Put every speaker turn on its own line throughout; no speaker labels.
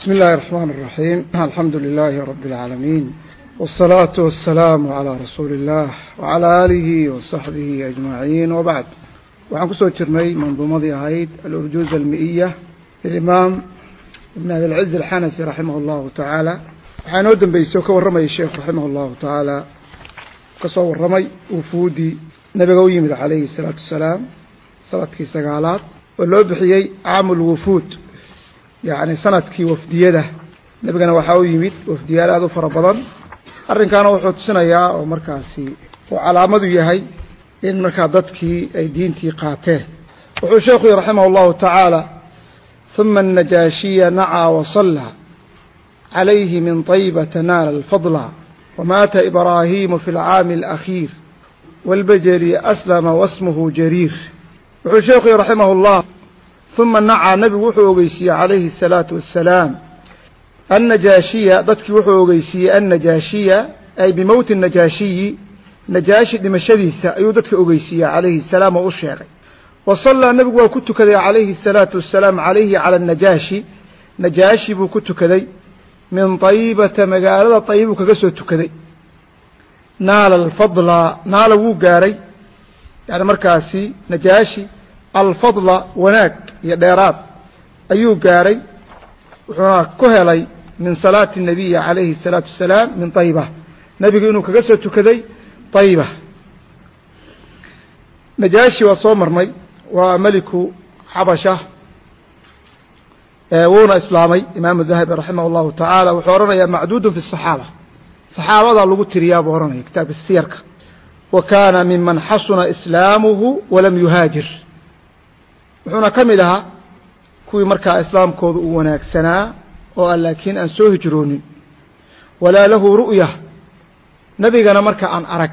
بسم الله الرحمن الرحيم الحمد لله رب العالمين والصلاة والسلام على رسول الله وعلى آله وصحبه أجمعين وبعد waxaan ku soo jirnay manduumadii ahayd alurjuuza almi'iya lilimaam ibn abilciz alxanafi raximah allahu tacaala waxaa inoo dambeysay oo ka warramayay sheekhu raximah allahu tacaala ka soo warramay wufuudii nabiga u yimid calayhi salaatu wasalaam sannadkii sagaalaad oo loo bixiyey caamu yacni sanadkii wafdiyada nebigana waxaa u yimid wafdiyaal aada u fara badan arrinkaana wuxuu tusinayaa oo markaasi uu calaamadu yahay in markaa dadkii ay diintii qaateen wuxuu sheekhu yihi raximah اllahu tacaala ثuma الnajaashiya nacaa wasala calayhi min طaybata naala اlfadla wamaata ibraahimu fi اlcaami اlأkhiir wاlbajeli aslama wasmuhu jariir wuxuu sheekhu yihi raximah اllah uma nacaa nebigu wuxuu ogeysiiyey calayhi الsalaatu wassalaam annajaashiya dadkii wuxuu ogeysiiyey annajaashiya ay bimowti najaashiyi najaashi dhimashadiisa ayuu dadka ogeysiiyey calayhi salaam oo u sheegay wa sallaa nebigu waa ku tukaday calayhi الsalaatu wasalaam calayhi cala anajaashi najaashi buu ku tukaday min طayibata magaalada طayibuu kaga soo tukaday naala alfadla naala wuu gaaray yani markaasi najaashi alfadla wanaag iyo dheeraad ayuu gaaray wuxuuna ku helay min salaati الnabiyi calayhi الsalaatu wasalaam min طayba nebigu inuu kaga soo tukaday طayba najaashi waa soo marnay waa meliku xabasha wuuna islaamay imaamu dahabi raximah اllahu tacaala wuxuu odhanayaa macduudun fi الصaxaaba saxaabadaa lagu tiriyaa buu ohanaya kitaabka siyarka wa kaana miman xasuna islaamuhu walam yuhaajir wuxuuna ka mid ahaa kuwii markaa islaamkooda uu wanaagsanaa oo aan laakiin aan soo hijroonin. Walaa lahu ru'ya. Nebigana marka aan arag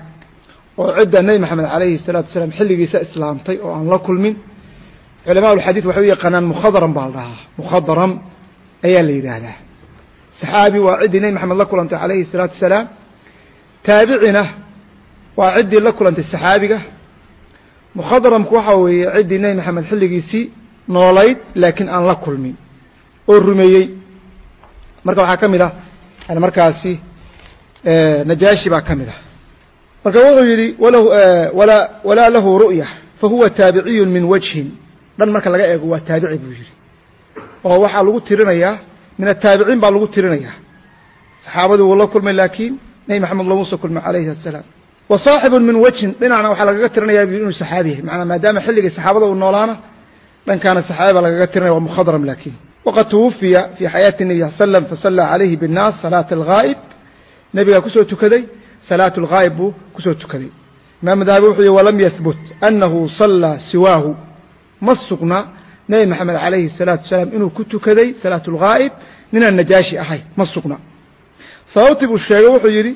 oo cidda nebi maxamed calayhi salaatu wasalaam xilligiisa islaamtay oo aan la kulmin culamaa ulxadiid waxay u yaqaanaan mukhadaram baa la dhahaa. Mukhadaram ayaa la yidhaahdaa. Saxaabi waa ciddii nebi maxamed la kulantay calayhi salaatu wasalaam. Taabicina waa ciddii la kulantay saxaabiga mukhadramku waxaa weeye ciddii nebi maxamed xilligiisii noolayd laakiin aan la kulmin oo rumeeyey. Marka waxaa ka mid ah yani markaasi najaashi baa ka mid ah. Marka wuxuu yidhi walahu walaa walaa lahu ru'ya fahuwa taabiciyu min wajhin. Dhan marka laga eego waa taabici buu yidhi. Oo waxaa lagu tirinayaa min ataabiciin baa lagu tirinayaa. Saxaabadii wuu la kulmay laakiin nebi maxamed lamuusa kulmay calayhi asalaam wa saaxibu min wajhin dhinacna waxaa lagaga tirinayaa inuu saxaabi yahay macanaa maadaama xilligii saxaabada uu noolaana dhankaana saxaabi baa lagaga tirinaya waa mukhadram laakiin waqad twufiya fii xayaati الnebi sal slam fasallaa calayhi biاnnaas salaata algaa'ib nebigaa kusoo tukaday salaatu algaa'ib buu kusoo tukaday imaamu dahabi wuxuu yihi walam yahbut annahu sallaa siwaahu ma sugna nebi maxamed calayhi الsalaatu wasalaam inuu ku tukaday salaatu algaa'ib ninaan najaashi ahay ma sugna sababtii buu sheegay wuxuu yidhi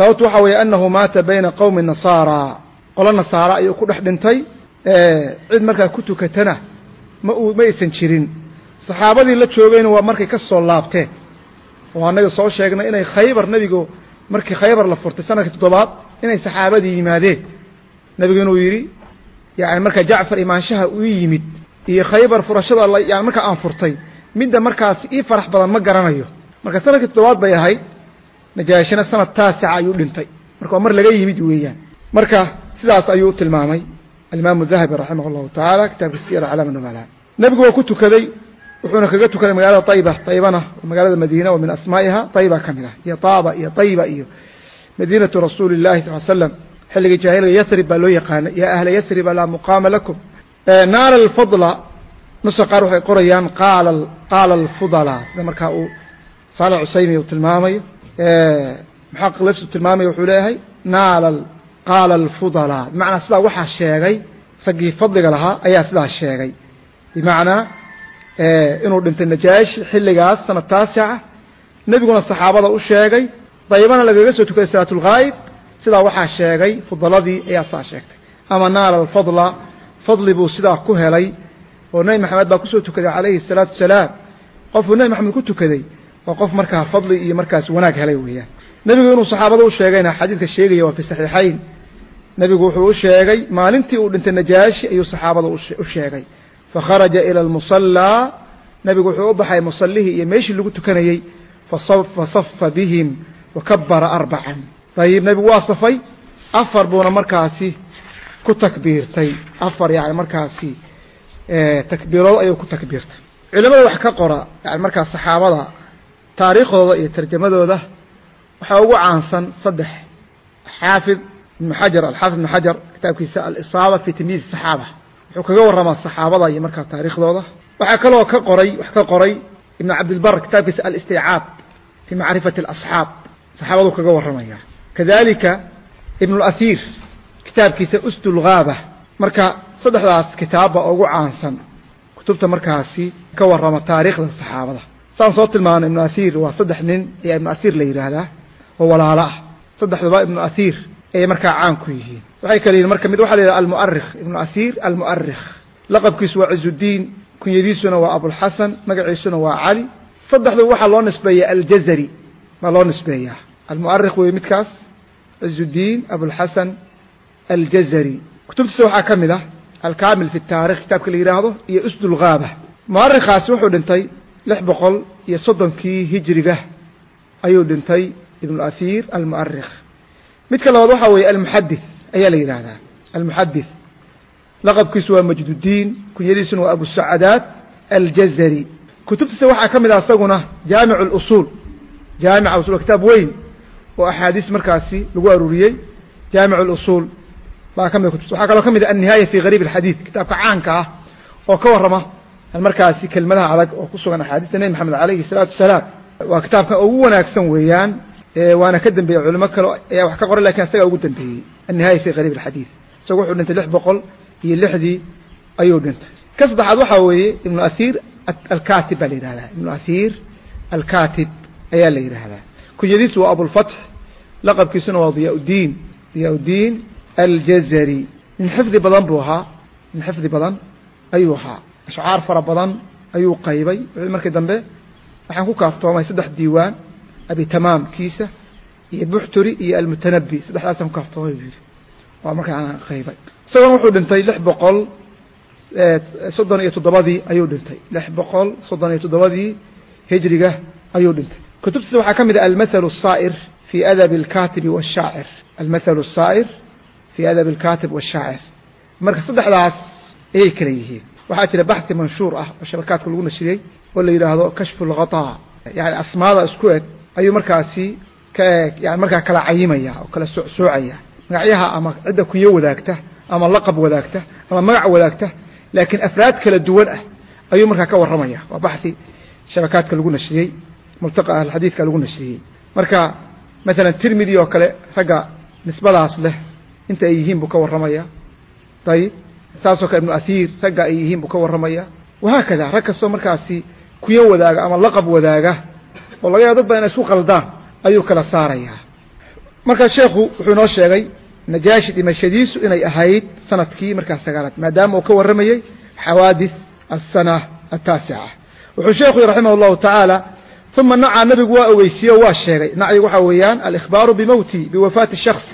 sababtu waxaa weeye annahu maata bayna qowmi nasaara. Qolo nasaara ayuu ku dhex dhintay cid markaa ku tukatana ma uu ma aysan jirin. Saxaabadii la joogayna waa markay ka soo laabteen. Oo annaga soo sheegnay inay khaybar nebigu markii khaybar la furtay sannadkii toddobaad inay saxaabadii yimaadeen. Nebigu inuu yidhi yani markaa jacfar imaanshaha uu yimid iyo khaybar furashada yani markaa aan furtay midda markaas ii farax badan ma garanayo. Marka sannadkii toddobaad bay ahayd najaashina sanad taasica ayuu dhintay. Marka waa mar laga yimid weeyaan. Marka sidaas ayuu tilmaamay. Alimaamu dahabi raximah اllahu tacaala kitaabkiisa siyar aclaam nubala nebigu waa ku tukaday wuxuuna kaga tukaday magaalada ayba aybana magaalada madiina oo min asmaa'iha ayba ka mid ah. Iyo taaba iyo ayba iyo madiinatu rasuuli اllahi sal slam xilligii jaahiliga yasrib baa loo yaqaanay. Yaa ahla yasriba laa muqaama lakum. Naala alfudla nusa qaar waxay qorayaan qaala qaala alfudalaa. Sida markaa uu saalix cusaymi uu tilmaamayo muxaqiq lafsu tilmaamaya wuxuu leeyahay naala qaala alfudala. Bimacnaa sidaa waxaa sheegay raggii fadliga lahaa ayaa sidaa sheegay. Bimacnaa inuu dhintay najaashi xilligaas sanad taasica nebiguna saxaabada u sheegay daybana lagaga soo tukaday salaat ulgaa'ib sidaa waxaa sheegay fudaladii ayaa sidaa sheegtay. Ama naala alfadla fadli buu sidaa ku helay oo nebi maxamed baa ku soo tukaday calayhi الsalaatu wasalaam qofuu nebi maxamed ku tukaday waa qof markaa fadli iyo markaas wanaag helay weeyaan. Nebigu inuu saxaabada u sheegayna xadiidka sheegaya waa fi saxiixayn. Nebigu wuxuu u sheegay maalintii uu dhintay najaashi ayuu saxaabada u sheegay. Fakharaja ilى اlmusallaa nebigu wuxuu u baxay musallihii iyo meeshii lagu tukanayey fasafa bihim wakabara arbacan dayib nebigu waa safay. Afar buuna markaasi ku takbiirtay. Afar yani markaasi takbiirood ayuu ku takbiirtay. Culimada wax ka qora yani markaas saxaabada taariikhdooda iyo tarjamadooda waxaa ugu caansan saddex. Xaafid ibnu xajar alxaafid ibnu xajar kitaabkiisa alisaaba fi tamyiiz saxaaba wuxuu kaga warramaa saxaabada iyo markaa taariikhdooda. Waxaa kaloo ka qoray wax ka qoray ibnu cabdilbar kitaabkiisa alistiicaab fi macrifati alasxaab. Saxaabaduu kaga warramaya. Kadalika ibnu اlasiir kitaabkiisa usdulgaaba marka saddexdaas kitaabba ugu caansan. Kutubta markaasi ka warrama taariikhda saxaabada saan soo tilmaano ibnu asiir waa saddex nin ayaa ibnu asiir la yidhaahdaa oo walaalo ah. Saddexduba ibnu asiir ayay markaa caan ku yihiin. Waxay kale yihiin marka mid waxa la yidhaha almu'arikh ibnu asiir almu'arikh laqabkiisu waa cizudiin kunyadiisuna waa abulxasan magaciisuna waa cali saddexdu waxaa loo nisbeeya aljazari. Baa loo nisbeeyaa? Almu'arikh wey midkaas cizudiin abulxasan aljazari. Kutubtiisa waxaa ka mid ah alkaamil fi taarikh kitaabka la yidhaahdo iyo usdulgaaba mu'arikhaasi wuxuu dhintay lix boqol iyo soddonkii hijriga ayuu dhintay ibnu asiir almu'arikh midka labaad waxaa weeye almuxadith ayaa la yidhaahdaa almuxadith laqabkiisu waa majdudiin kunyadiisuna waa abusacadaad aljazari kutubtiisa waxaa ka mid ah isaguna jaamic اlusuul jaamica usul kitaab weyn oo axaadiis markaasi lagu aruuriyey jaamic اlusuul baa ka mid kutubta waxaa kaloo ka mid ah annihaaya fi gariib اlxadiid kitaabka caanka ah oo ka warrama markaasi kelmadaha adag oo ku sugan axaadiista nebi maxamed alayhi salaatu wasalaam waa kitaabkan ugu wanaagsan weeyaan waana ka dambeeyey culimo kale ayaa wax ka qoray laakiin isagaa ugu dambeeyey annihaaya fi qariib alxadiid isaga wuxuu dhintay lix boqol iyo lixdii ayuu dhintay. Ka saddexaad waxaa weeye ibnu asiir alkatib baa la yihahdaa ibnu asiir alkatib ayaa la yihahdaa kunyadiisu waa abulfatx laqabkiisuna waa diyaaudiin diyaa-udiin aljazari. Nin xifdi badan buu ahaa nin xifdi badan ayuu ahaa ashcaar fara badan ayuu qaybay. Wuxuu markii dambe waxaan ku kaaftoomay saddex diiwaan abitamaam kiisa iyo buxturi iyo almutanabi saddexdaasaan ku kaaftoomay buu yidhi. Waa markaa qaybay. Isagoona wuxuu dhintay lix boqol eh, soddon iyo toddobadii ayuu dhintay. Lix boqol soddon iyo toddobadii hijriga ayuu dhintay. Kutubtiisa waxaa ka mid ah almathalu الsaa'ir fi adabi اlkatibi wاshaacir almathalu الsaa'ir fi adabi اlkatib wاshaacir marka saddexdaas ayay kale yihiin waxaa jira baxhi manshuur ah oo shabakaadka lagu nashriyey oo la yidhaahdo kashfu اlghaطaa yani asmaada isku eg ayuu markaasi ka yani markaa kala cayimaya oo kala soocsoocaya magacyaha ama cidda kunyo wadaagta ama laqab wadaagta ama magac wadaagta laakiin afraad kala duwan ah ayuu markaa ka warramaya. Waa baxhi shabakaadka lagu nashriyey multaqa ahlxadiidka lagu nashriyey marka maalan tirmidi oo kale ragga nisbadaas leh inta ay yihiin buu ka warramaya. Ayib saasoo kale ibnu asiir ragga ay yihiin buu ka warramaya. Wahaakada rag kastoo markaasi kunyo wadaaga ama laqab wadaaga oo laga yaabo dad badan inay isku qaldaan ayuu kala saarayaa. Markaa sheekhu wuxuu inoo sheegay najaashi dhimashadiisu inay ahayd sannadkii markaa sagaalaad maadaama uu ka warramayey xawaadis asana ataasica wuxuu sheekhu yihi raximah اllahu tacaala uma nacaa nabigu waa ogeysiiye o waa sheegay. Nacyigu waxaa weeyaan alikhbaaru bimowti biwafaati shaks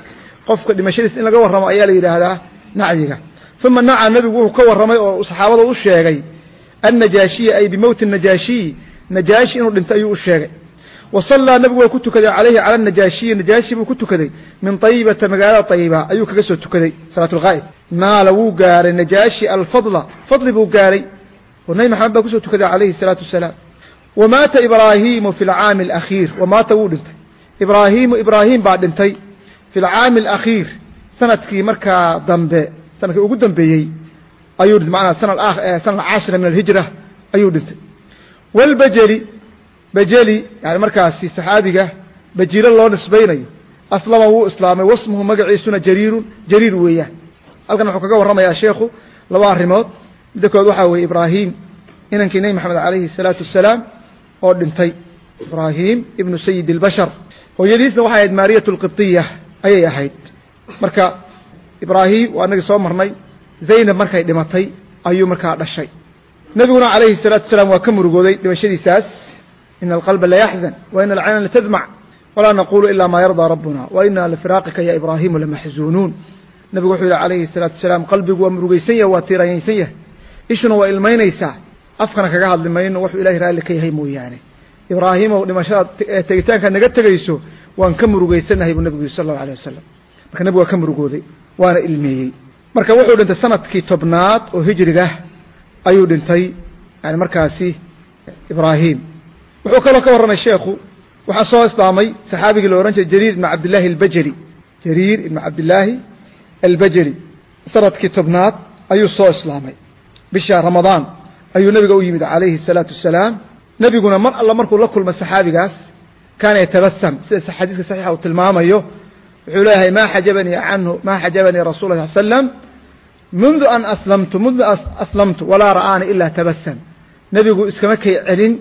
qofka dhimashadiis in laga warramo ayaa la yidhaahdaa nacyiga uma nacaa nabigu wuxuu ka warramay oo saxaabada u sheegay annajaashiya ay bimowti najaashiyi najaashi inuu dhintay ayuu u sheegay. Wasallaa nabigu waa ku tukaday calayhi cala najaashiyi najaashi buu ku tukaday min ayibata magaalada ayiba ayuu kaga soo tukaday salaat lghaa'ib naala wuu gaaray najaashi alfadla fadli buu gaaray. Oo nabi maxamed baa ku soo tukaday calayhi salaatu wasalaam. Wuu dhintay. Ibraahiimu fi lcaami alakhiir dambe sannadkii ugu dambeeyey ayuu dhintay. Maanaa sana sana alcaashira min alhijra ayuu dhintay. Walbajeli bajeli yani markaasi saxaabiga bajilo loo nisbaynayo aslama wuu islaamay wasmuhu magaciisuna jariirun jariir weeyaan. Halkan wuxuu kaga warramayaa sheekhu laba arimood midda kood waxaa weeye ibraahim inankii nebi maxamed calayhi salaatu wasalaam oo dhintay. Ibraahim ibnu sayid اlbashar hooyadiisna waxay ahayd maariyat lqibطiya ayay ahayd. Marka ibraahim waa inagii soo marnay zaynab markay dhimatay ayuu markaa dhashay nebiguna calayhi الsalaatu wasalaam waa ka murugooday dhimashadiisaas ina alqalba layaxzan wa ina alcayna latadmac walaa naqulu ila ma yardaa rabbuna wa ina lifiraaqika ya ibraahimu lamaxzuunuun nebigu wuxuu yihi calayhi الsalaatu wasalaam qalbigu waa murugaysan yahay waa tiiranyaysan yahay ishuna waa ilmaynaysaa afkana kaga hadli mayno wuxuu ilahay raalli ka yahay mooyaane ibraahimow dhimashada tegitaankaad naga tegayso waan ka murugeysanahay buu nabigu yiri sal allahu alay wasalam marka nebigu waa ka murugooday waana ilmeeyey marka wuxuu dhintay sannadkii tobnaad oo hijriga ayuu dhintay yani markaasi ibraahim. Wuxuu kaloo ka warramay sheekhu waxaa soo islaamay saxaabigii la ohan jiray jariir ibn cabdillaahi albajeli jariir ibn cabdillaahi albajeli sannadkii tobnaad ayuu soo islaamay. Bisha ramadaan ayuu nebiga u yimid calayhi الsalaatu wasalaam. Nebiguna mar alla markuu la kulma saxaabigaas kaana yatabasam sida xadiiska saxiixa uu tilmaamayo wuxuu leeyahay ma xajabanii canhu ma xajabanii rasul ll sl mundu an aslamtu mundu aslamtu walaa ra'aani ilaa tabasam nebigu iskama kay celin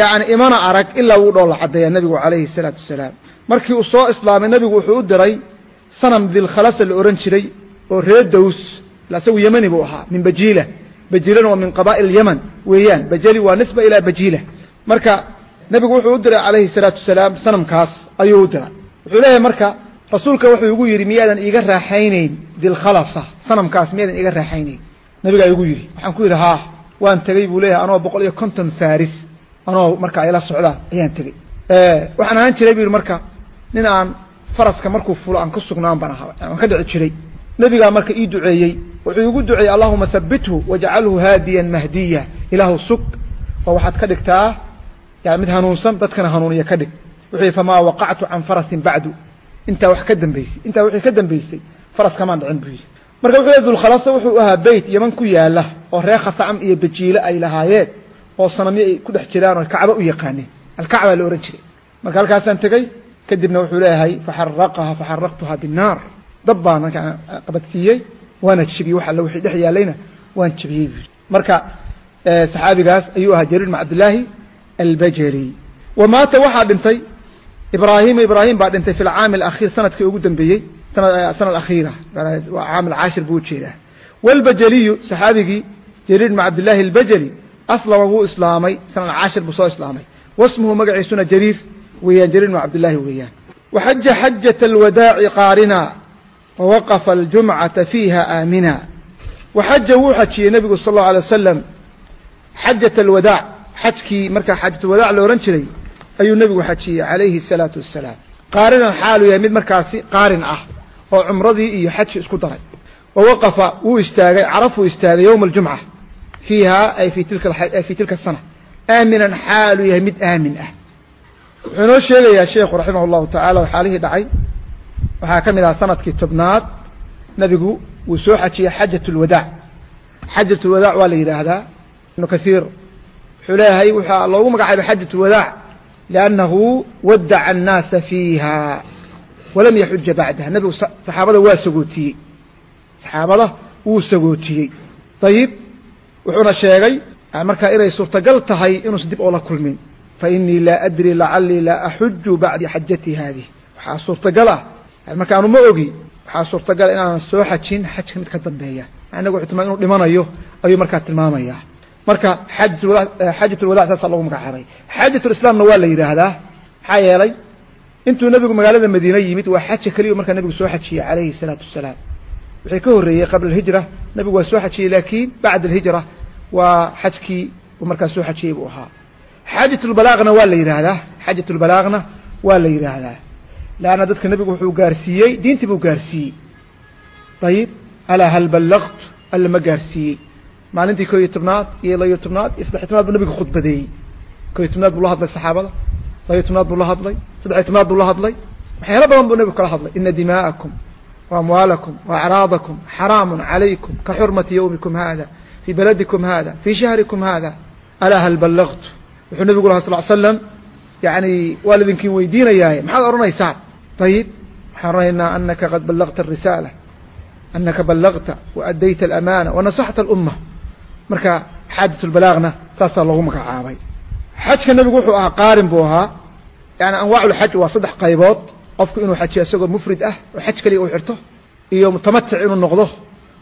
yacni imana arag ilaa wuu dhoolla caddeeya nebigu calayhi salaatu wasalaam markii uu soo islaamay nebigu wuxuu u diray sanam dilkhalasa la ohan jiray oo reer dows isagu yemani buu ahaa min bajiila bajiilana waa min qabaa'il yaman weeyaan. Bajali waa nisba ilaa bajiila marka nebigu wuxuu u diray calayhi salaatu wasalaam sanamkaas ayuu u diray. Wuxuu leeyahay marka rasuulka wuxuu igu yidhi miyaadan iiga raaxaynayn dilkhalasa sanamkaas miyaadan iiga raaxaynayn. Nebigaa igu yidhi waxaan ku yidhi haa waan tegey buu leeyahay anoo boqol iyo konton faris anoo marka ayla socdaan ayaan tegey. Waxaan ahaan jiray bu yidhi marka nin aan faraska markuu fulo aan ku sugnaan baan ahaa aan ka dhici jiray. Nebigaa marka ii duceeyey wuxuu igu duceeyey allahuma habithu wajcalhu haadiyan mahdiya ilaahu sug. Oo waxaad ka dhigtaa yani mid hanuunsan dadkana hanuuniya ka dhig. Wuxuu yihi famaa waqactu can farasin bacdu intaa wax ka dambeysay intaa wixii ka dambeysay faras kamaan dhicin buu yidhi. Marka wuxuu yihi dulkhalasa wuxuu ahaa beyt yaman ku yaalla oo reer khasacam iyo bajiile ay lahaayeen oo sanamyo ay ku dhex jiraan oo kacbo u yaqaaneen. Alkacbaa la ohan jiray. Marka halkaasaan tegey kadibna wuxuu leeyahay faxaraqaha faxaraqtuha binnaar. Dab baan markaa qabadsiiyey waana jebiyey wax alle wixii dhex yaalayna waan jebiyey buu marka saxaabigaas ayuu ahaa jariir bn cabdillaahi albajali. Wa waxaa dhintay ibraahima ibraahim baa dhintay fi lcaami alakhiir sannadkii ugu dambeeyey sana akhiira. Waa caam alcaashir buu u jeedaa walbajaliyu saxaabigii jariir bn cabdillaahi albajali aslama wuu islaamay sana alcaashir buu soo islaamay. Wasmuhu magaciisuna jariir weeyaan jariir bn cabdillaahi weeyaan. Waxaja xajat alwadaaci qaarina wawaqafa aljumcata fiiha aamina. Waxaja wuu xajiyey nebigu sal allau alay wasalam xajat alwadaac xajkii markaa xaajatulwadaac la ohan jiray ayuu nebigu xajiyey calayhi الsalaatu wasalaam qaarinan xaalu yahay mid markaasi qaarin ah oo cumradii iyo xaji isku daray. Wawaqafa wuu istaagay carafuu istaagay yowma اljumca fiiha ay fi tilka fii tilka الsana aaminan xaalu yahay mid aamin ah. Wuxuu inoo sheegayaa sheekhu raximah اllahu tacaala xaalihii dhacay. Waxaa ka mid aha sannadkii tobnaad nebigu wuu soo xajiyey xajaة اlwadaac xajaة اlwadaac waa la yidhaahdaa ibnu kaiir wuxuu leeyahay waxaa loogu magacaaba xajaة اlwadaac liannahu wadaca annaasa fiiha walam yaxuja bacdaha nebigu saxaabada waa sagootiyey saxaabada wuu sagootiyey ayib wuxuuna sheegay markaa inay suurtagal tahay inuusan dib oola kulmin fainii laa adri lacalii laa axuju bacda xajatii haadih waxaa suurtagal ah markaanu ma ogi waxaa suurtagal inaanan soo xajin xajka mid ka dambeeya anagu wuxuu tilmaamay inuu dhimanayo ayuu markaa tilmaamayaa marka xajat lwadac saasaa lagu magacaabay. Xaajat lislaamna waa la yidhaahdaa maxaa yeelay intuu nebigu magaalada madiine yimid waa xaja keliya markaa nebigu soo xajiyey calayhi الsalaatu wasalaam. Wixii ka horreeyey qabla alhijra nebigu waa soo xajiyey laakiin bacda alhijra waa xajkii markaa soo xajiyey buu ahaa. Xaajat lbalaagna waa la yidhaahdaa xaajat lbalaagna waa la yidhaahdaa. Leanna dadka nebigu wuxuu gaarsiiyey diintii buu gaarsiiyey. Ayib alaa hal ballaqt alla ma gaarsiiyey maalintii ko iyo tobnaad iyo layo tobnaad iyo saddexiy tobnaad buu nabigu khudbadeeyey. Ko iyo tobnaad buu la hadlay saxaabada. Layo tobnaad buu la hadlay. Saddexiy tobnaad buu la hadlay. Waxyaalo badan buu nebigu kala hadlay. Ina dimaa'akum wa amwaalakum wa acraadakum xaraamun calaykum ka xurmati yawmikum hada fii baladikum hada fii shahrikum hada alaa hal ballaqtu? Wuxuu nebigu lahaa sal slam yani waa laidinkin weydiinayaaye. Maxaad odhanaysaan ayib waxaan odhanaynaa anaka qad ballagta arisaala anaka ballagta waadayta alamaana wanasaxta alumma marka xaajat lbalaagna saasaa loogu magacaabay. Xajka nebigu wuxuu ahaa qaarin buu ahaa. Yani anwaac waa saddex qaybood. Qofku inuu xajiyo isagoo mufrid ah oo xaj keliya uu xirto iyo mutamatic inuu noqdo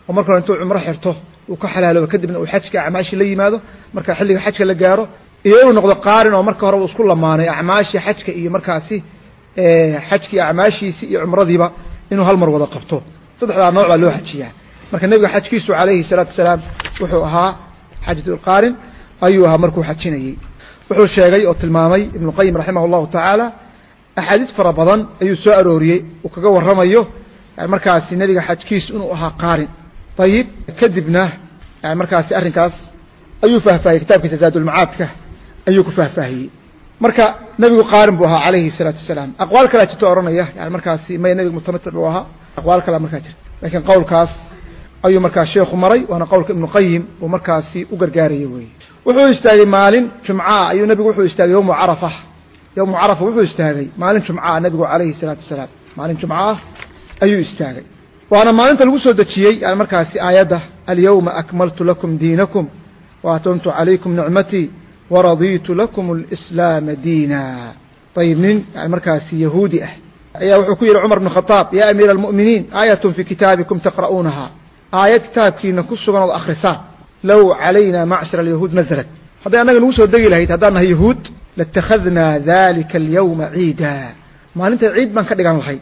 oo marka hore intuu cumro xirto uu ka xalaaloobo kadibna uu xajka acmaashii la yimaado marka xilliga xajka la gaaro iyo inuu noqdo qaarin oo marka hore uu isku lamaanay acmaashii xajka iyo markaasi xajkii acmaashiisi iyo cumradiiba inuu hal mar wada qabto. Saddexdaa nooc baa loo xajiyaa. Marka nebiga xajkiisu calayhi salaatu wasalaam wuxuu ahaa xaajatulqaarin ayuu ahaa markuu xajinayey wuxuu sheegay oo tilmaamay ibnuqayim raximah allahu tacaala axaadiis fara badan ayuu soo arooriyey uu kaga warramayo yani markaasi nebiga xajkiisu inuu ahaa qaarin. Ayib kadibna markaasi arrinkaas ayuu faahfaahiyey kitaabkiisa zaadulmacaadka ayuu ku faahfaahiyey. Marka nebigu qaarin buu ahaa calayhi salaatu wasalaam. Aqwaal kalea jirto ohanaya yani markaasi may nebigu mutamatic buu ahaa aqwaal kalea markaa jirta. Lakiin qowlkaas ayuu markaa sheekhu maray waana qowlka ibnu qayim uu markaasi u gargaaraya weeye. Wuxuu istaagay maalin jumcaa ayuu nebigu wuxuu istaagay yowmu carafa. Yowmu carafa wuxuu istaagay maalin jumcaa nebigu calayhi salaatu wasalaam. Maalin jumcaah ayuu istaagay. Waana maalinta lagu soo dejiyey yani markaasi aayadda alyawma akmaltu lakum diinakum wa calaykum nicmatii waradiitu lakum alislaama diina. Ayib nin yani markaasi yahuudi ah. Ayaa wuxuu ku yihi cumar bn khadaab ya amiira almu'miniin aayatun fii kitaabikum taqra'uunaha aayad kitaabkiina ku sugan ood akhrisaan low calayna macshar alyahuud naزlat hadday annaga nagu soo degi lahayd haddaan nahay yahuud latakhadnaa dalika alyawma ciida maalinta ciid baan ka dhigan lahayd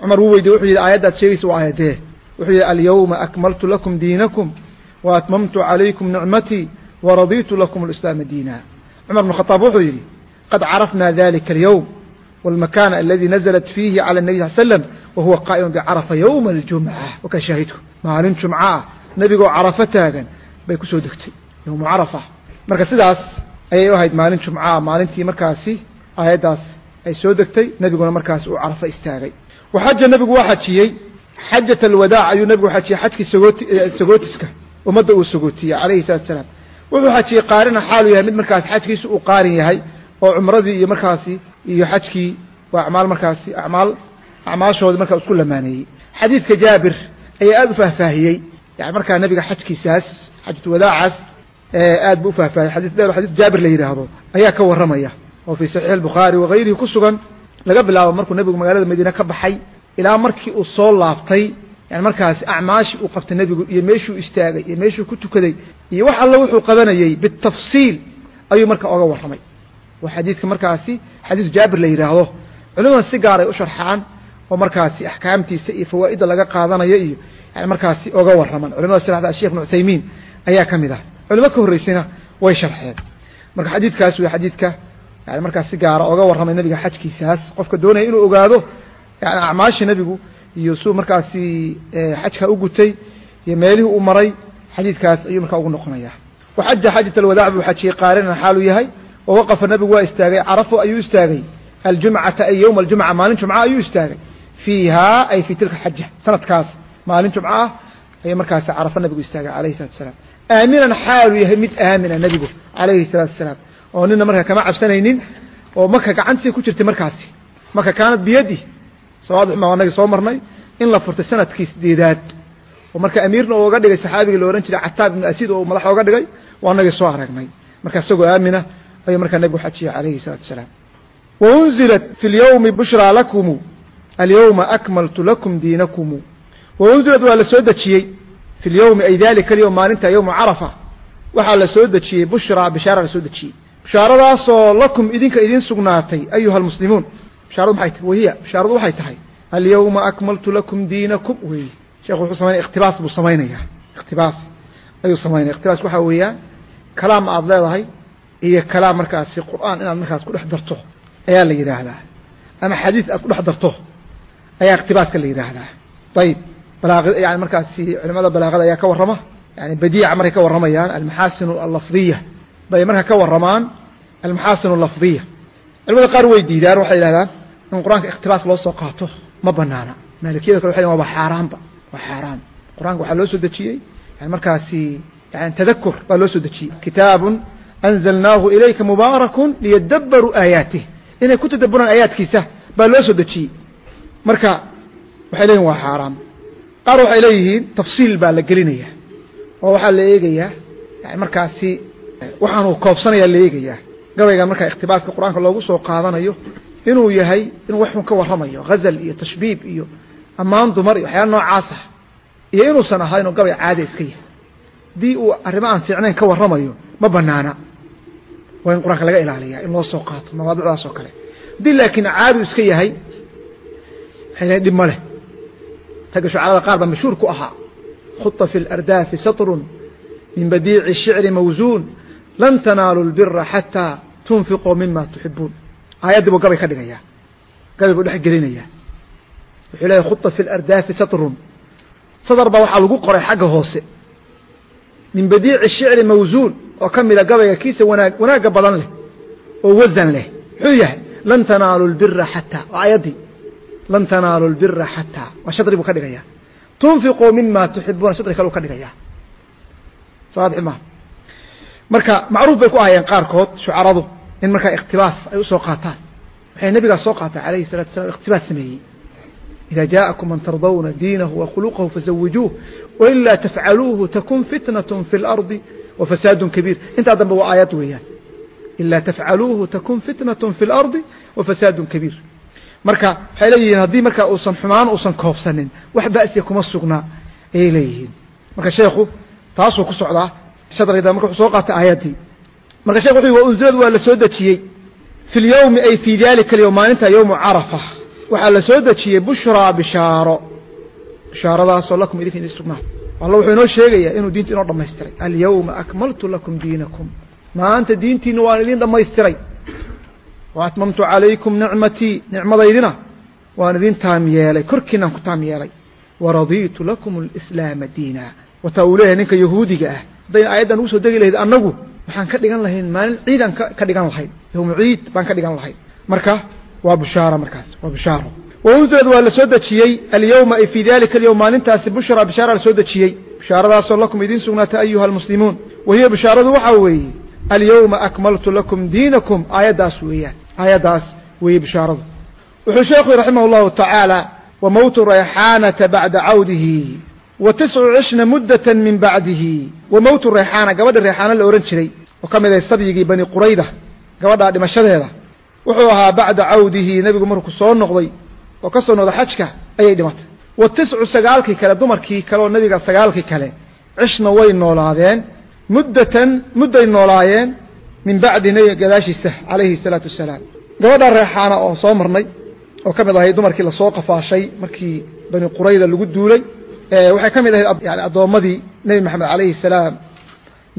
cumar wuu weydiye wuxuu yidhi aayaddaad sheegaysa waa aayadee wuxuu yidhi alyawma akmaltu lakum diinakum wa atmamtu calaykum nicmatii waradiitu lakum alislaama diina cumar bn khadaab wuxuu yidhi qad carafna dalika alyowm والمكان الذي نزلت فيه على النبي صلى الله عليه وسلم وهو قائم بعرفة يوم الجمعة وكان شاهدكم maalin jumcaah nebigoo carafo taagan bay ku soo degtay. Yowmu carafa. Marka sidaas ayay u ahayd maalin jumcaah maalintii markaasi aayaddaas ay soo degtay nebiguna markaasi uu carafo istaagay. Waxaja nebigu waa xajiyey. Xajat alwadaac ayuu nebigu xajiyey xajkii sagooti sagootiska ummadda uu sagootiyey calayhi salatu salaam. Wuxuu xajiyey qaarina xaalu yahay mid markaasi xajkiisu uu qaarin yahay oo cumradii iyo markaasi iyo xajkii waa acmaal markaasi acmaal acmaashoodii markaa isku lamaaneeyey xadiidka jaabir ayaa aada u faahfaahiyey. Yani markaa nebiga xajkiisaas xajatu wadaacaas aad buu ufaahfaahiyey xadis dheer xadis jaabir la yidhaahdo ayaa ka warramaya. Oo fii saxiix albukhaari wagayrihi ku sugan laga bilaabo markuu nebigu magaalada madiine ka baxay ilaa markii uu soo laabtay yani markaasi acmaashii uu qabtay nebigu iyo meeshuu istaagay iyo meeshuu ku tukaday iyo wax alla wuxuu qabanayey bitafsiil ayuu marka oga warramay. Waa xadiidka markaasi xadiisu jaabir la yidhaahdo culimada si gaaray u sharxaan oo markaasi axkaamtiisa iyo fawaa'idda laga qaadanayo iyo markaasi oga warraman. Culimada sharxda sheekh ibn cuthaymiin ayaa ka mid ah. Culimo ka horreysayna way sharxeen. Marka xadiidkaas waa xadiidka yani markaas si gaara oga warramay nebiga xajkiisaas. Qofka doonaya inuu ogaado yani acmaashii nebigu iyo suu markaasi xajka u gutay iyo meelihii u maray xadiidkaas ayuu markaa ugu noqonaya. Waxaja xajat alwadaac buu xajiyey qaarinan xaalu yahay. Wawaqafa nebigu waa istaagay carafo ayuu istaagay. Aljumcata ay yowma aljumca maalin jumca ayuu istaagay. Fiihaa ay fii tilka xaja sanadkaas maalin jumco ah ayay markaasi carafo nebigu istaagay calayhi salatu asalaam aaminan xaalu yahay mid aamina nebigu calayhi salaatu asalaam oo nina markaa kama cabsanaynin oo maka gacantiisa ku jirtay markaasi. Maka kaanad biyadi sawaadix ma anagi soo marnay in la furtay sannadkii sideedaad oo marka amiirna uu oga dhigay saxaabiga la ohan jiray cataab ibnu asiid oo madax oga dhigay waa anagii soo aragnay. Marka isagoo aamina ayuu markaa nebigu xajiyey calayhi salaatu asalaam waunzilat fi lyowmi bushraa lakumu alyawma akmaltu lakum diinakumu waunzilad waa la soo dejiyey fi lyowmi ay dalika alyowm maalinta yowmu carafa waxaa la soo dejiyey bushraa bishaara la soo dejiyey. Bishaaradaasoo lakum idinka idin sugnaatay ayuha almuslimuun. Bishaaradu maxay tahay? Wahiya bishaaradu waxay tahay. Alyawma akmaltu lakum diinakum. Wey sheekhu wuxuu samaynaya ikhtibaas buu samaynaya ikhtibaas ayuu samaynaya ikhtibaas waxaa weeyaan kalaam aada leedahay iyo kalaam markaasi qur'aan inaad markaas ku dhex darto ayaa la yidhaahdaa. Ama xadiis aad ku dhex darto ayaa iktibaaska la yidhaahdaa. Ayib yani markaasi culimada balaaqada ayaa ka warrama yani badiica markay ka warramayaan almaxaasin allafdiya bay markaa ka warramaan almaxaasin allafdiya culimada qaar way diidaan waxay yidhahdaan in qur'aanka ikhtibaas loo soo qaato ma banaana. Maalikiyada kale waxay waa xaaraanba waa xaaraan. Qur'aanka waxaa loo soo dejiyey yani markaasi yani tadakur baa loo soo dejiyey. Kitaabun anzalnaahu ilayka mubaarakun liyadabaruu aayaatih inay ku tadaburaan aayaadkiisa baa loo soo dejiyey. Marka waxay leeyihiin waa xaaraam qaar waxay leeyihiin tafsiil baa la gelinaya oo waxaa la eegayaa yani markaasi waxaan uu koobsanaya la eegayaa gabaygan markaa ikhtibaaska qur'aanka loogu soo qaadanayo inuu yahay inuu waxun ka warramayo ghazal iyo tashbiib iyo ammaan dumar iyo waxyaala noocaasah iyo inuusan ahaa inuu gabay caada iska yahay. Haddii uu arrimo aan fiicnayn ka warramayo ma banaana waa in qur'aanka laga ilaaliyaa in loo soo qaato mawaadicdaas oo kale. Haddii laakiin caadu iska yahay waxay lehin dhib ma leh ragga شhucrada qaar ba mashhuur ku ahaa. Khuطa في الأrdaafi saطr min badiici الشhicri mawزuun lan tanaalu الbira xatىa tunfiquu mima تuxibuun aayaddii buu gabay ka dhigaya. Gabay buu dhex gelinayaa. Wuxuu leeya khuطa في الأrdaafi saطrun sadr baa waxaa lagu qoray xagga hoose. Min badiici الشhicri mawزuun oo ka mida ah gabayga kiisa wanaag wanaagga badan leh oo wasan leh. Muxuu yahay? Lan tanaalu الbira xatىa aayaddii lan tanaalu lbira xataa. Waa shari buu ka dhigaya. Tunfiquu mima tuxibuuna shari kale u ka dhigaya. Sawaadix maa marka macruuf bay ku ahaayeen qaarkood shucaradu in markaa ikhtibaas ay u soo qaataan. Waxay nabigaa soo qaataa alayhi salatu wasalaam ikhtibaas sameeyey. Ida jaakum man tardawna diinahu wakhuluqahu fazawijuuh wailaa tafcaluuhu takun fitnat fi اlardi wafasaadu kabiir. Intaa dambe waa aayad weeyaan. Ilaa tafcaluuhu takun fitnat fi اlardi wafasaadu kabiir marka waxay leeyihiin haddii markaa uusan xumaan uusan koobsanin wax ba'siya kuma sugnaa ayay leeyihiin. Marka sheekhu taasuu ku socdaa shadrida marka wuxuu soo qaatay aayaddii. Marka shekh wuxuu wa unzilad waa la soo dejiyey. Fi ay fii dalika اlyowm maalinta yowmu carafa. Waxaa la soo dejiyey bushraa bishaaro. Bishaaradaasoo lakum idinka idin sugnaat alla wuxuu inoo sheegayaa inuu diinta inoo dhamaystiray alyawma akmaltu lakum diinakum. Maanta diintiina waan idin dhamaystiray wa atmamtu calaykum nicmatii nicmadaydina waan idin taam yeelay korkiinaan ku taam yeelay waradiitu lakum alislaama diina wataa uu leeyahay ninka yahuudiga ah haddayna aayaddan ugu soo degi lahayd annagu waxaan ka dhigan lahayn maalin ciidaan ka dhigan lahayn yowmu ciid baan ka dhigan lahayn marka waa bushaaro markaas waa bushaaro waunzilad waa la soo dejiyey alyowma ay fii dalika alyowm maalintaasi bushra bishaara la soo dejiyey bishaaradaasoo lakum idiin sugnaatay ayuha almuslimuun wa hiya bishaaradu waxaa weeye alyowma akmaltu lakum diinakum aayaddaas weeyaan aayaddaas weeye bishaaradu. Wuxuu sheekhu raximah llahu tacaala wa mowtu rayxaanata bacda cawdihi wa tiscu cishna muddata min bacdihi wa mowtu rayxaana gabadha rayxaana la ohan jiray oo ka mid ahay sabyigii bani qurayda gabadhaa dhimashadeeda. Wuxuu ahaa bacda cawdihi nebigu markuu soo noqday oo ka soo noqday xajka ayay dhimatay. Wa tiscu sagaalkii kale dumarkii kale oo nebiga sagaalkii kale cishna way noolaadeen muddatan mudday noolaayeen min bacdi nebiga gadaashiisa calayhi salaatu wasalaam. Gabadha reexaana oo soo marnay oo ka mid ahay dumarkii la soo qafaashay markii bani qurayda lagu duulay waxay ka mid ahayd yani addoommadii nebi maxamed calayhi salaam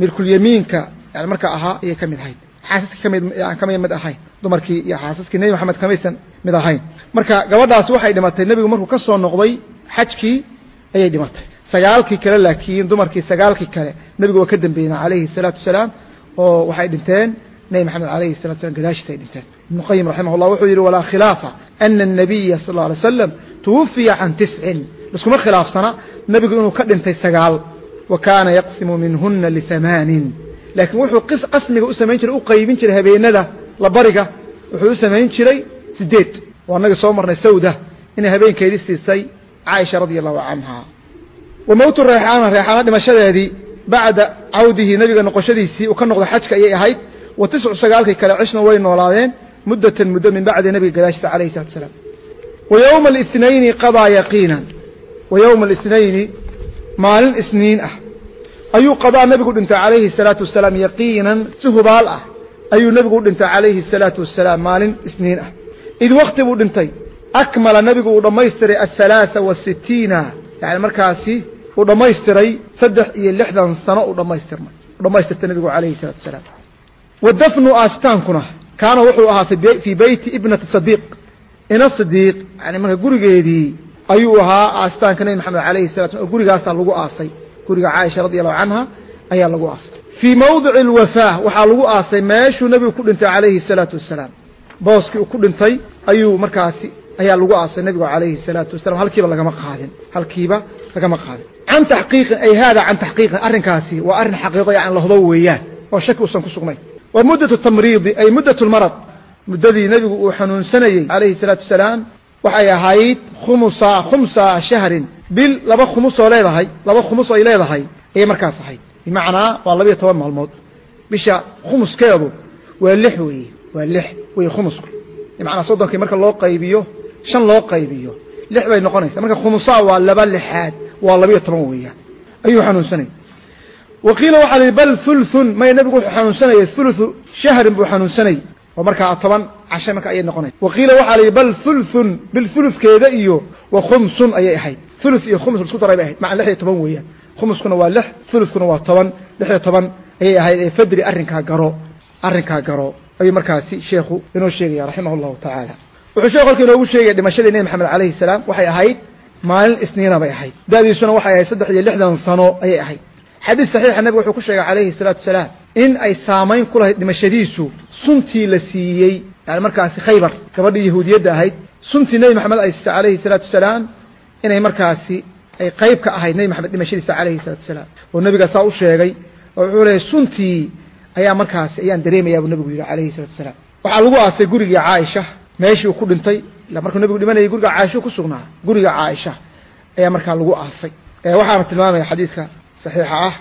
milkulyamiinka yani markaa ahaa ayay ka mid ahayd. Xaasaskii ka mid aan ka mid mid ahayn. Dumarkii iyo xaasaskii nebi maxamed kamaysan mid ahayn. Marka gabadhaasi waxay dhimatay nebigu markuu ka soo noqday xajkii ayay dhimatay. Sagaalkii kale laakiin dumarkii sagaalkii kale nebigu waa ka dambeeyena calayhi الsalaatu wasalaam oo waxay dhinteen nebi maxamed alayhi الsalatu slam gadaashiis ay dhinteen ibnu qayim raximah llah wuxuu yihi walaa khilaafa ana الnabiya sal اlه alay slam twufiya can tiscin liskuma khilaafsana nebigu inuu ka dhintay sagaal wa kaana yaqsimu minhuna lihamaanin laakiin wuxuu qasmiga u samayn jiray u qaybin jiray habeenada la bariga wuxuu u samayn jiray sideed waa nagii soo marnay sawda inay habeenkeedii siisay caaisha radia allahu canha wa mowtu reexaana reexaana dhimashadeedii bacda cawdihi nebiga noqoshadiisii uu ka noqday xajka ayay ahayd wa tiscu sagaalkii kale cishna way noolaadeen muddatan muddo min bacdi nebiga gadaashiisa alayhi salatu wasalaam wa yowma اlisnayni qadaa yaqiinan wa yowma اlisnayni maalin isniin ah ayuu qadaa nebigu dhintay calayhi الsalaatu wasalaam yaqiinan si hubaal ah ayuu nebigu u dhintay calayhi الsalaatu wasalaam maalin isniin ah id wakti buu dhintay akmala nebigu uu dhammaystiray aلhalaaثa wasitiina yani markaasi uu dhamaystiray saddex iyo lixdan sano u dhamaystirmay dhamaystirtay nabigu alayhi salaatu wasalaam. Wa dafnu aastaankuna kaana wuxuu ahaa fii beyti ibnati sadiiq. Ina sidiiq yani marka gurigeedii ayuu ahaa aastaanka nabi maxamed alayhi salat slam gurigaasaa lagu aasay. Guriga caaisha radi allahu canha ayaa lagu aasay. Fii mawdici alwafaa waxaa lagu aasay meeshuu nebigu ku dhintay calayhi salaatu wasalaam. Booskii uu ku dhintay ayuu markaasi ayaa lagu aasay nabigu alayhi الsalaaةu wasalam halkiiba lagama qaadin. Halkiiba lagama qaadin. Can taxqiiqin ay hada can taxqiiqin arrinkaasi waa arrin xaqiiqo aan la weeyaan oo shaki uusan ku sugnayn wa muddaة tamriidi ay muddaة اmarad muddadii nebigu uu xanuunsanayey alayhi الsalaatu wasalaam waxay ahayd khumusa khumsa shahrin. Bil laba khumusoo leedahay laba khumus ay leedahay ayay markaas ahayd. Bimacnaa waa labayo toban maalmood. Bisha khumuskeedu waa lix weeye waa lix wey khumusku. Bimacnaa soddonkii marka loo qaybiyo shan loo qaybiyo lix bay noqonaysaa. Marka khumusaa waa laba lixaad waa labiyo toban weeyaan. Ayuu xanuunsanayay wa qiila waxaa la yidhi bal hulthun may nebigu wuxuu xanuunsanayay huluthu shahrin buu xanuunsanayay oo markaa toban cashe marka ayay noqonaysa wa qiila waxaa la yidhi bal hulthun bil huludkeeda iyo wa khumsun ayay ahayd. Hulud iyo khumus isku daray bay ahayd macna lix iyo toban weeyaan. Khumuskuna waa lix huludkuna waa toban lix iyo toban ayay ahayd. Ee fadri arrinkaa garo arrinkaa garo. Ayuu markaasi sheekhu inoo sheegaya raximah allahu tacaala wuxuu sheekhu halka inoogu sheegaya dhimashadii nebi maxamed calayhi salaam waxay ahayd maalin isniina bay ahayd. Da'diisuna waxay ahayd saddex iyo lixdan sano ayay ahayd. Xadiis saxiixa nebigu wuxuu ku sheegay calayhi salaatu wasalaam in ay saamayn ku lahayd dhimashadiisu suntii la siiyey. Yani markaasi khaybar gabadhii yahuudiyadda ahayd suntii nebi maxamed ay siisay calayhi salaatu wasalaam inay markaasi ay qayb ka ahayd nebi maxamed dhimashadiisa calayhi salaatu wasalaam. Oo nebiga saa u sheegay oo wuxuu leeyay suntii ayaa markaasi ayaan dareemayaa buu nebigu yidhi calayhi salatu wasalaam. Waxaa lagu aasay gurigii caaisha meeshii ku dhintay ila markuu nebigu dhimanayay guriga caaisha ku sugnaa guriga caaisha ayaa markaa lagu aasay. Waxaana tilmaamaya xadiidka saxiixa ah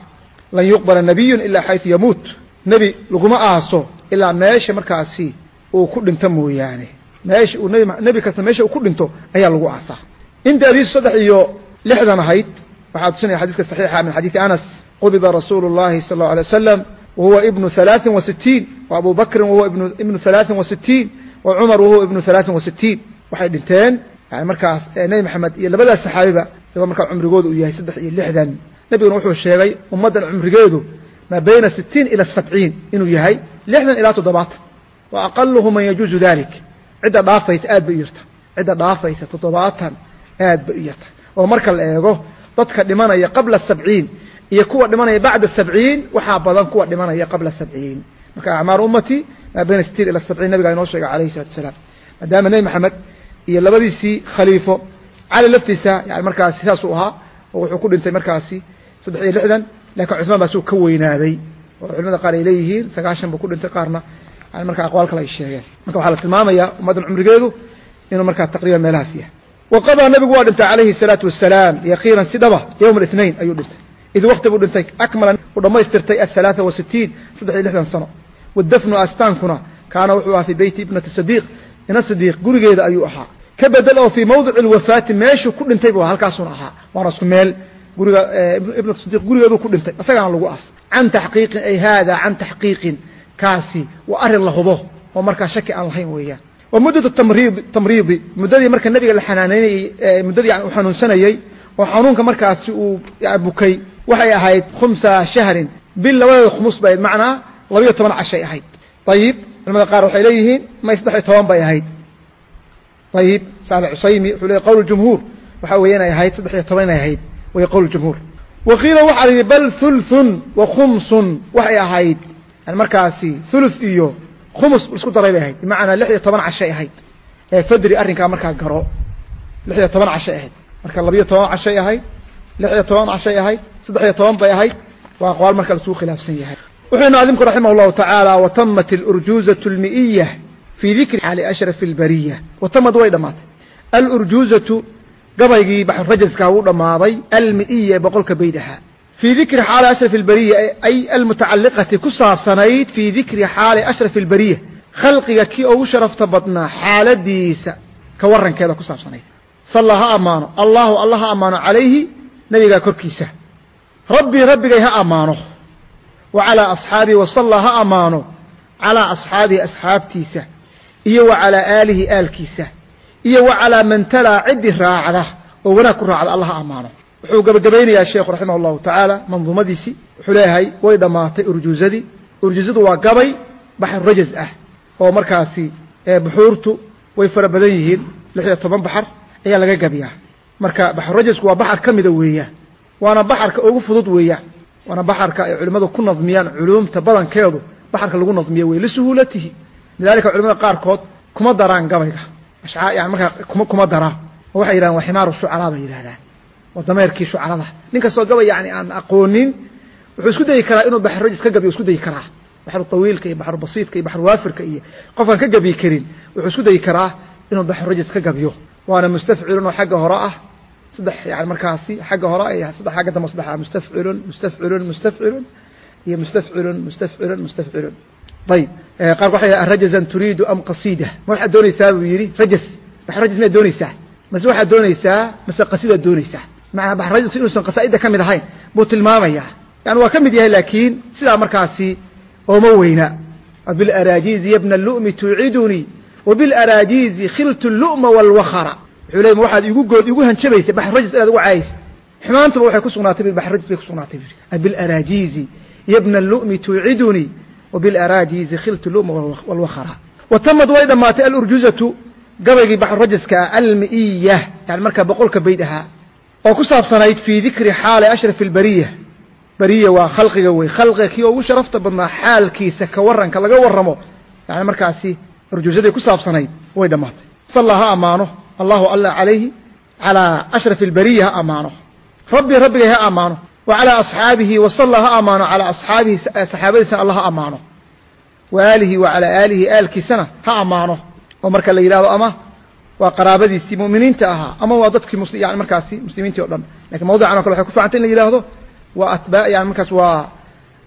lan yuqbala nabiyun ilaa xaytu yamuut. Nebi laguma aaso ilaa meesha markaasi uu ku dhinto mooyaane. Meesha uu nebi nebi kasta meesha uu ku dhinto ayaa lagu aasaa in daadiisu saddex iyo lixdan ahayd waxaa tusinaya xadiiska saxiixa min xadiidi anas qubida rasuulu llahi sala allahu alay wasalam wahuwa ibnu halaaثin wa sitiin wa abu bakrin wahuwa ibnu halaaثin wa sitiin wa cumar wahuwa ibnu halaaثin wa sitiin waxay dhinteen yani markaas nebi maxamed iyo labadaas saxaabiba iyagoo markaa cumrigooda uu yahay saddex iyo lixdan. Nebiguna wuxuu sheegay ummaddan cumrigeedu maa bayna sitiin ila sabciin inuu yahay lixdan ilaa toddobaatan. Wa aqaluhu man yajuuzu dalik cidda dhaafaysa aad bay u yarta. Cidda dhaafaysa toddobaatan aad bay u yarta. Oo marka la eego dadka dhimanaya qabla sabciin iyo kuwa dhimanaya bacda sabciin waxaa badan kuwa dhimanaya qabla sabciin. Marka acmaar ummati maa bayna sitiin ila sabciin nabigaa inoo sheegay calayhi salatu wasalaam maadaama nebi maxamed iyo labadiisii khaliifo cali laftiisa yani markaasi saasuu ahaa oo wuxuu ku dhintay markaasi saddex iyo lixdan laakiin cuثmaan baa suu ka weynaaday oo culimada qaar ay leeyihiin sagaashan buu ku dhintay qaarna yani marka aqwaal kale ay sheegeen marka waxaa la tilmaamaya ummaddan cumrigeedu inuu markaa taqriban meelahaas yahay waqadaa nabigu waa dhintay calayhi الsalaatu wasalaam yaqiinan si dhaba yowma الاثnain ayuu dhintay id wakti buu dhintay akmala u dhammaystirtay aلثalaaثa وasitiin saddex iyo lixdan sano wadafnu astaankuna kaana wuxuu ahaa fii beyti ibnati sadiiq ina sadiiq gurigeeda ayuu ahaa ka bedel oo fii mawdici اlwafaati meeshuu ku dhintay bu halkaasuna ahaa waana isku meel guriga ibnatu sadiiq gurigeeduu ku dhintay isagaana lagu aas can taxqiiqin ay haada can taxqiiqin kaasi waa arrin la hubo oo markaa shaki aan lahayn weeyaan wa muddatu tamriidi tamriidi muddadii marka nabiga la xanaanaynayey muddadii u xanuunsanayey oo xanuunka markaasi uu bukay waxay ahayd khumsa shahrin bil labadeeda khumus bay ahayd macnaa labayo toban cashay ahayd. Ayib culamada qaar waxay leeyihiin may saddex iyo toban bay ahayd. Ayib saale cusaymi wuxuu leey qowl jumhuur. Waxaa weeye inay ahayd saddex iyo toban inay ahayd. Way qowl jumhuur. Wa qiila waxaa la bal hulthun wa khumsun waxay ahayd. Markaasi thuluth iyo khumus isku daray bay ahayd. Bimacnaa lix iyo toban cashay ahayd. Ee fadri arrinkaa markaa garo. Lix iyo toban cashay ahayd. Marka labiyo toban cashay ahayd lix iyo toban cashay ahayd saddex iyo toban bay ahayd. Waa aqwaal marka lasuu khilaafsan yahay wuxuu naadimku raximah اllahu tacaala watamat alurjuuzatu اlmi'iya fii dikri xaali ashrafi اlbariya watamad way dhammaatay alurjuuzatu gabaygii baxrurajaskaa wuu dhammaaday almi'iya boqolka bayd ahaa fii dikri xaali ashrafi اlbariya ay almutacaliqati ku saabsanayd fii dikri xaali ashrafi اlbariya khalqiga kii ugu sharafta badnaa xaaladiisa ka warankeeda ku saabsanayd salla ha ammaano allahu alla ha ammaano calayhi nabigaa korkiisa rabbii rabbigay ha ammaano wa calaa asxaabihi wasalla ha ammaano calaa asxaabihi asxaabtiisa iyo wa calaa aalihi aalkiisa iyo wa calaa man talaa ciddi raacda oo wanaag ku raacda alla ha ammaano. Wuxuu gabagabaynayaa sheekhu raximah allahu tacaala manduumadiisii wuxuu leeyahay way dhammaatay urjuuzadii. Urjuuzadu waa gabay baxru rajaz ah oo markaasi buxuurtu way fara badan yihiin lix iyo toban baxar ayaa laga gabiyaa. Marka baxrurajasku waa baxar ka mida weeyaan waana baxarka ugu fudud weeyaan waana baxarka ay culimmadu ku nadmiyaan culuumta badankeedu baxarka lagu nadmiyo wey lisuhuulatihi lidalika culimada qaarkood kuma daraan gabayga. Yani markaa kuma daraan. Oo waxay yidhahan waa ximaaru shucaraa bay yidhahdaan waa dameerkii shucarada nin kastoo gabay yani aan aqoonin wuxuu isku dayi karaa inuu baxrurajis ka gabiyo isku dayi karaa. Baxru tawiilka iyo baxru basiidka iyo baxru waafirka iyo qofkaan ka gabi karin wuxuu isku dayi karaa inuu baxrurajis ka gabiyo. Waana mustafcilun oo xagga hore ah saddex yani markaasi xagga hore ay saddex xagga dambe saddex mustafcilun mustafcilun mustafcilun iyo mustafcilun mustafcilun mustafcilun ayib qaarka waxay yidhaha rajazan turiidu am qasiida? Ma waxaad doonaysaa buu yidhi rajas baxrurajis miyaad doonaysaa. Mase waxaad doonaysaa mase qasiidaad doonaysaa. Macanaa baxrurajisku inuusan qasaa'ida ka mid ahayn buu tilmaamayaa. Yani waa ka mid yahay laakiin sidaa markaasi ooma weyna. Bilarajiizi yabna lu'mi tuucidunii wabilarajiizi khiltu lu'ma walwakara wuxuu leey ma waxaad igu good igu hanjabaysa baxrurajis inaad ugu caayaysa xumaantuba waxay ku sugnaatay baxrurajis bay ku sugnaatay bilarajiizi yabna lu'mi tuucidunii wabilaraadiizi khiltu luma walwakhara watamad way dhammaatay alurjuzatu gabaygii baxrurajaska ah almi'iya yani markaa boqolka bayd ahaa oo ku saabsanayd fii dikri xaali ashraf albariya beriya waa khalqiga wey khalqiga kii ugu sharafta badnaa xaalkiisa ka waranka laga warramo. Yani markaasi urjuusaday ku saabsanayd way dhammaatay. Salla ha ammaano allahu alla calayhi calaa ashrafi albariya ha ammaano rabbi rabbigay ha ammaano wa calaa asxaabihi wasalla ha ammaano calaa asxaabihi saxaabadiisana alla ha ammaano wa aalihi wa calaa aalihi aalkiisana ha ammaano oo marka la yidhahdo ama waa qaraabadiisii mu'miniinta ahaa ama waa dadkii mus yani markaasi muslimiintii o dhan. Lakin mawdican o kale waxay ku ficantay in la yidhaahdo waa atbaa yani markaas waa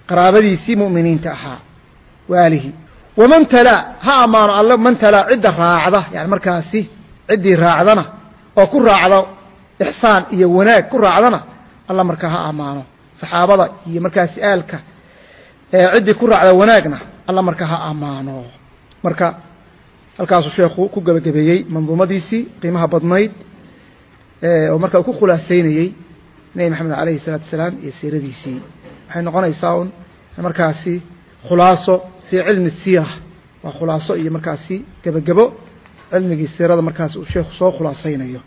qaraabadiisii mu'miniinta ahaa. Wa aalihi. Waman talaa ha ammaano alle man talaa cidda raacda yani markaasi ciddii raacdana oo ku raacda ixsaan iyo wanaag ku raacdana alla markaa ha ammaano saxaabada iyo markaasi aalka ciddii ku raacda wanaagna alla markaa ha ammaano marka halkaasuu sheekhu ku gebagabeeyey manduumadiisii qiimaha badnayd oo marka uu ku khulaasaynayey nebi maxamed alayhi الsalaatu wasalaam iyo siiradiisii. Waxay noqonaysaa un markaasi khulaaso fii cilmi siira waa khulaaso iyo markaasi gebagebo cilmigii siirada markaas uu sheekhu soo khulaasaynayo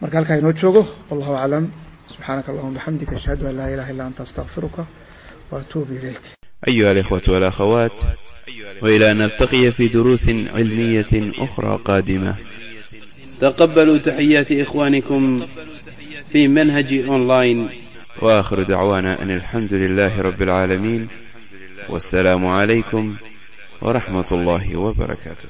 marka halkaa inoo joogo wallahu aclam. Subxaanaka allahuma bixamdika ashhadu an laa ilaha illa anta astaqfiruka waatuubu ilayk.
أيها الإخوة والأخوات وإلى أن نلتقي في دروس علمية أخرى قادمة. تقبلوا تحيات إخوانكم في منهج أونلاين. وآخر دعوانا أن الحمد لله رب العالمين. والسلام عليكم ورحمة الله وبركاته.